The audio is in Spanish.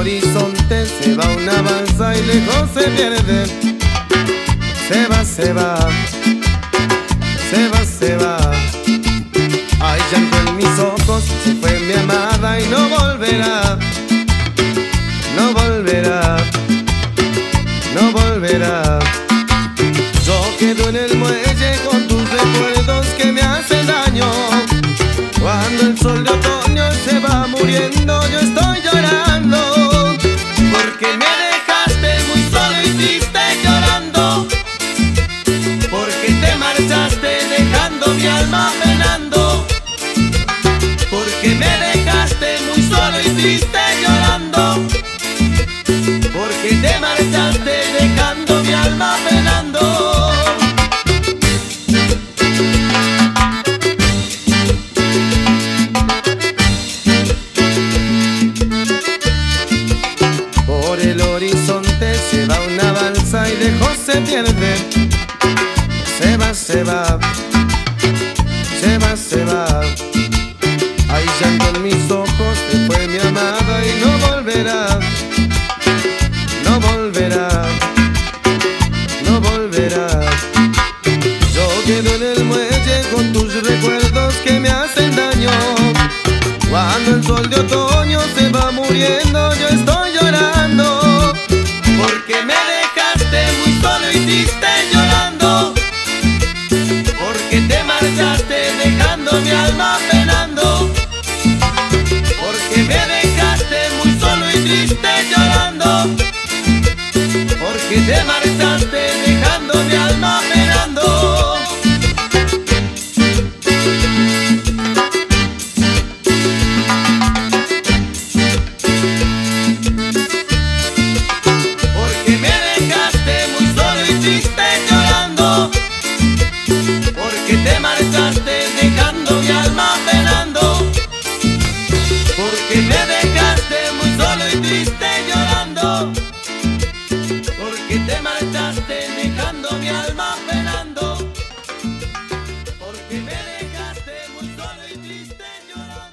horizonte se va una balsa y lejos se pierde. Se va, se va, se va, se va. Hay llanto en mis ojos, se fue mi amada y no volverá. No volverá, no volverá. Yo quedo en el muelle con tus recuerdos que me hacen daño. Cuando el sol de otoño se va muriendo, yo porque me dejaste muy solo y triste llorando. Porque te marchaste dejando mi alma penando. Porque me dejaste muy solo y triste llorando. Porque te marchaste dejando mi alma penando. Se pierde. Se va, se va, se va, se va. Hay llanto en mis ojos, se fue mi amada y no volverá. No volverá, no volverá. Yo quedo en el muelle con tus recuerdos que me hacen daño. Cuando el sol de otoño se va muriendo, mi alma penando. Porque me dejaste muy solo y triste llorando. Porque te llorando.